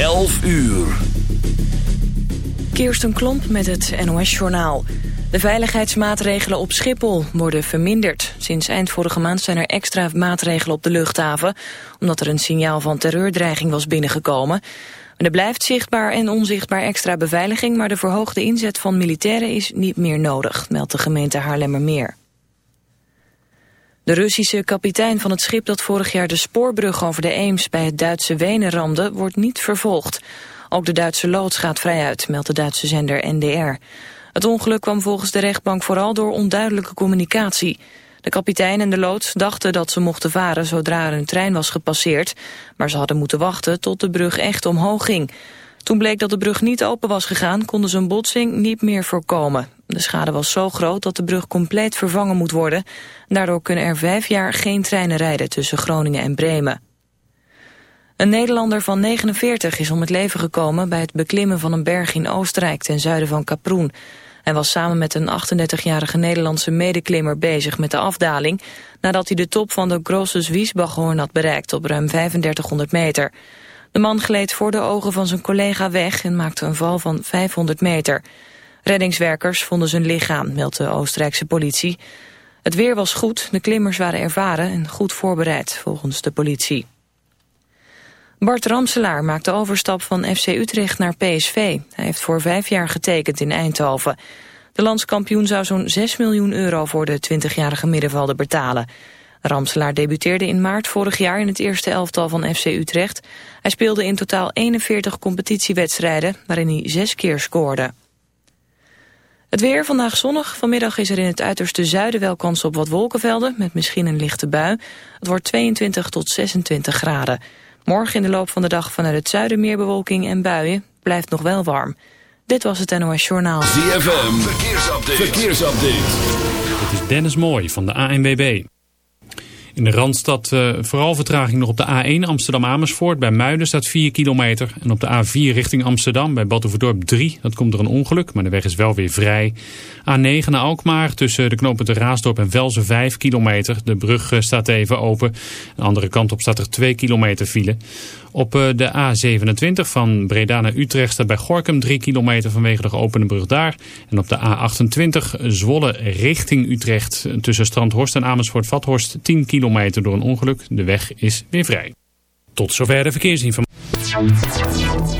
11 uur. Kirsten Klomp met het NOS-journaal. De veiligheidsmaatregelen op Schiphol worden verminderd. Sinds eind vorige maand zijn er extra maatregelen op de luchthaven... omdat er een signaal van terreurdreiging was binnengekomen. Er blijft zichtbaar en onzichtbaar extra beveiliging... maar de verhoogde inzet van militairen is niet meer nodig, meldt de gemeente Haarlemmermeer. De Russische kapitein van het schip dat vorig jaar de spoorbrug over de Eems bij het Duitse Wenen ramde, wordt niet vervolgd. Ook de Duitse loods gaat vrijuit, meldt de Duitse zender NDR. Het ongeluk kwam volgens de rechtbank vooral door onduidelijke communicatie. De kapitein en de loods dachten dat ze mochten varen zodra er een trein was gepasseerd, maar ze hadden moeten wachten tot de brug echt omhoog ging. Toen bleek dat de brug niet open was gegaan, konden ze een botsing niet meer voorkomen. De schade was zo groot dat de brug compleet vervangen moet worden. Daardoor kunnen er vijf jaar geen treinen rijden tussen Groningen en Bremen. Een Nederlander van 49 is om het leven gekomen bij het beklimmen van een berg in Oostenrijk ten zuiden van Kaproen. Hij was samen met een 38-jarige Nederlandse medeklimmer bezig met de afdaling nadat hij de top van de Grosse Zwiesbachhoorn had bereikt op ruim 3500 meter. De man gleed voor de ogen van zijn collega weg en maakte een val van 500 meter. Reddingswerkers vonden zijn lichaam, meldt de Oostenrijkse politie. Het weer was goed, de klimmers waren ervaren en goed voorbereid, volgens de politie. Bart Ramselaar maakt de overstap van FC Utrecht naar PSV. Hij heeft voor vijf jaar getekend in Eindhoven. De landskampioen zou zo'n 6 miljoen euro voor de 20-jarige middenvelder betalen. Ramselaar debuteerde in maart vorig jaar in het eerste elftal van FC Utrecht. Hij speelde in totaal 41 competitiewedstrijden, waarin hij zes keer scoorde. Het weer vandaag zonnig. Vanmiddag is er in het uiterste zuiden wel kans op wat wolkenvelden... met misschien een lichte bui. Het wordt 22 tot 26 graden. Morgen in de loop van de dag vanuit het zuiden meer bewolking en buien. Blijft nog wel warm. Dit was het NOS Journaal. ZFM, verkeersupdate. verkeersupdate. Het is Dennis Mooi van de ANWB. In de Randstad uh, vooral vertraging nog op de A1 Amsterdam-Amersfoort. Bij Muiden staat 4 kilometer. En op de A4 richting Amsterdam bij Batuverdorp 3. Dat komt door een ongeluk, maar de weg is wel weer vrij. A9 naar Alkmaar tussen de knooppunten Raasdorp en Velzen 5 kilometer. De brug uh, staat even open. De andere kant op staat er 2 kilometer file. Op eh, de A27 van Breda naar Utrecht staat bij Gorkum 3 kilometer vanwege de geopende brug daar. En op de A28 Zwolle richting Utrecht tussen Strandhorst en Amersfoort-Vathorst 10 kilometer door een ongeluk. De weg is weer vrij. Tot zover de verkeersinformatie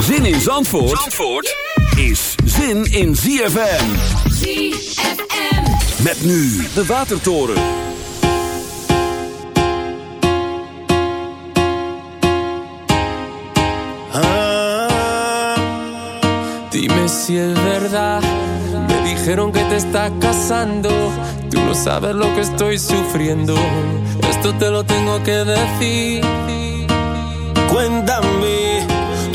Zin in Zandvoort, Zandvoort is zin in ZFM. ZFM. Met nu de Watertoren. Ah, dime si es verdad. Me dijeron que te estás casando. Tú no sabes lo que estoy sufriendo. Esto te lo tengo que decir.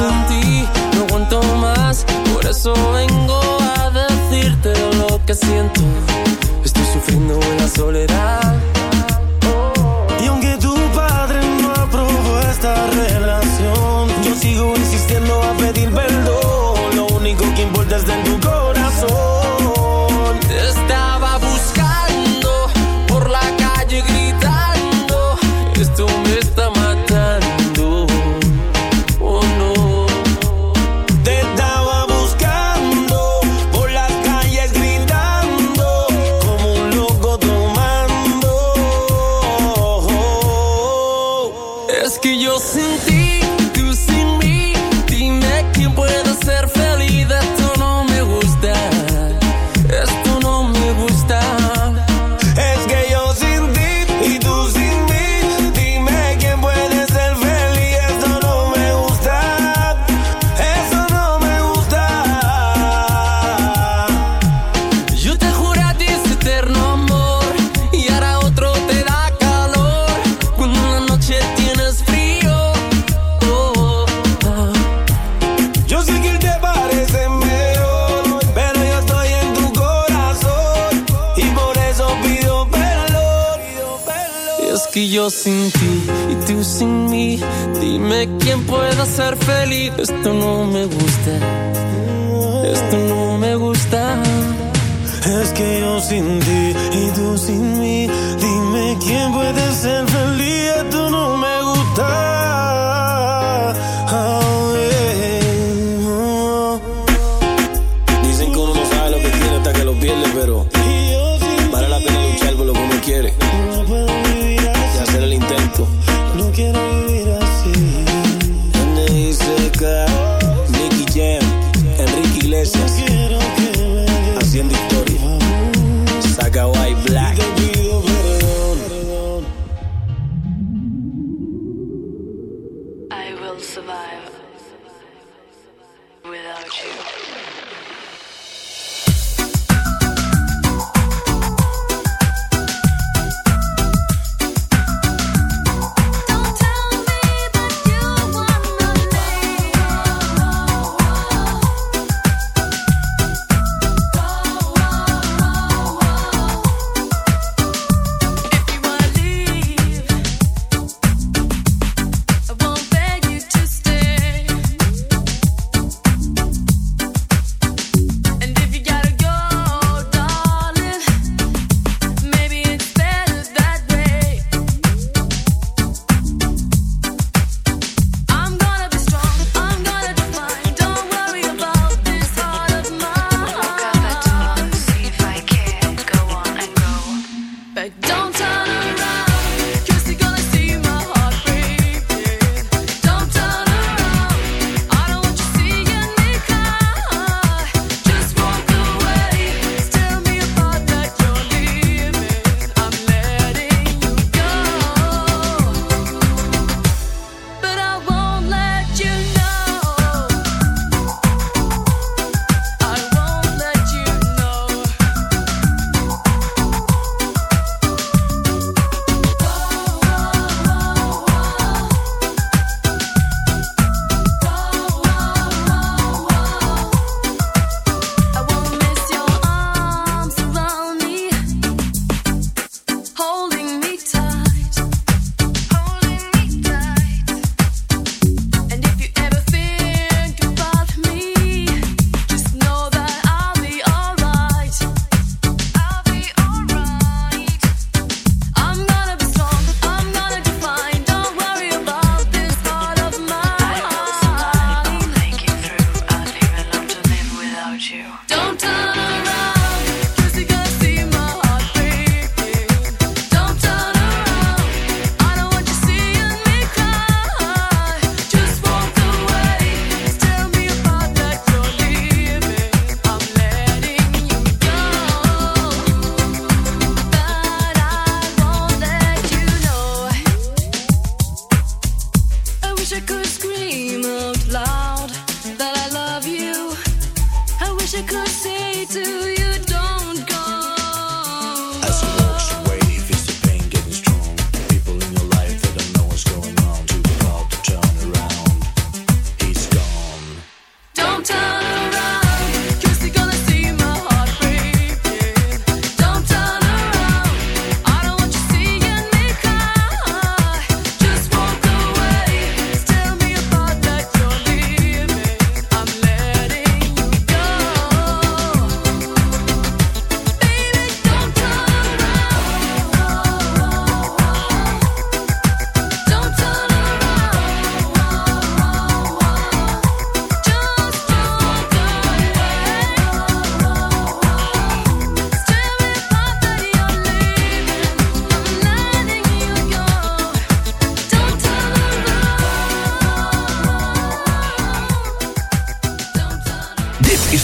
no aguanto más, por eso vengo a decirte lo que siento. Estoy sufriendo en la soledad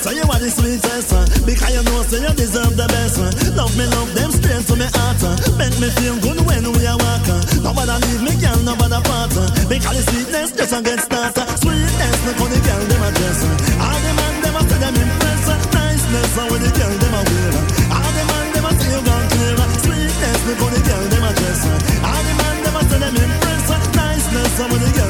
say you are the sweetest uh, Because you know say you deserve the best uh. Love me, love them straight to my heart uh. Make me feel good when we are walking Nobody leave me, girl, nobody part Because the sweetness just a get started. Sweetness, look how the girl them a dress All the man them a say them impress Niceness, how the girl them a wear All the man them a say you gone clear Sweetness, look how the girl them a dress All the man them a say them impress Niceness, how the girl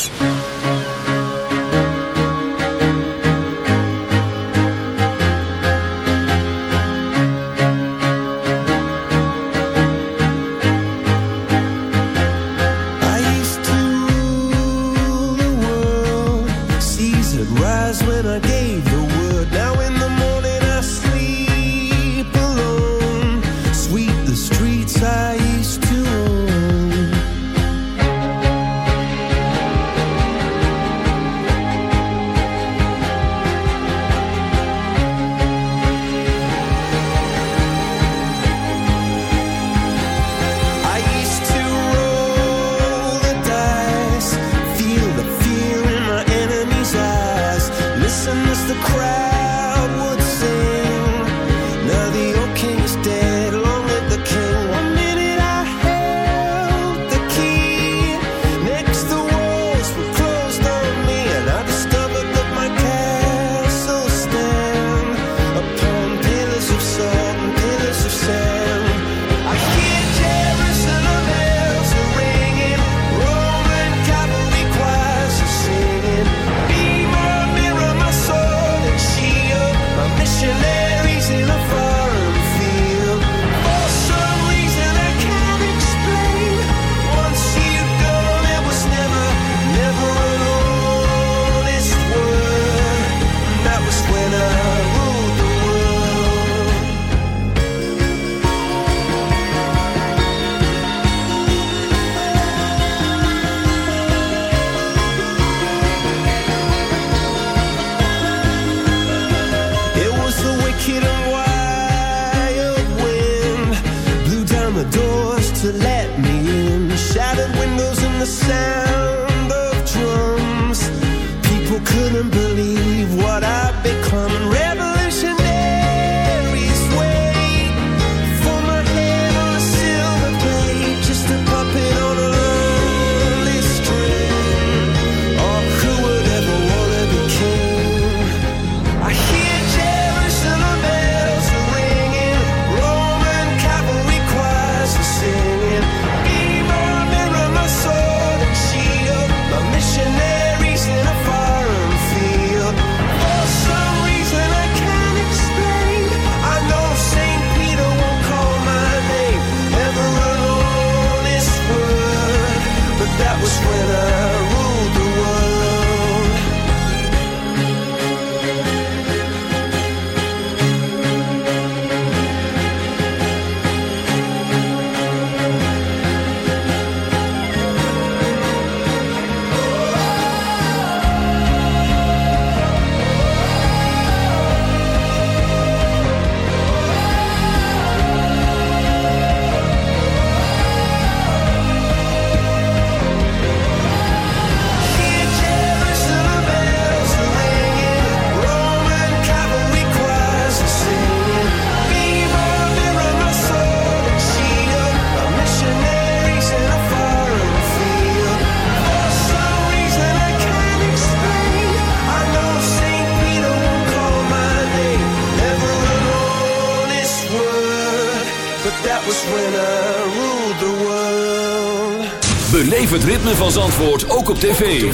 van Zandvoort ook op tv.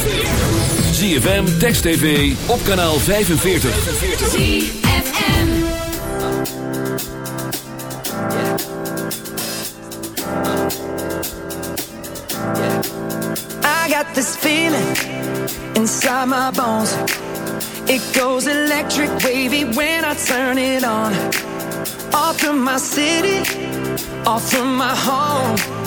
ZFM, Text TV, op kanaal 45. ZFM I got this feeling inside my bones. It goes electric wavy when I turn it on. Off from my city, off from my home.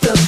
the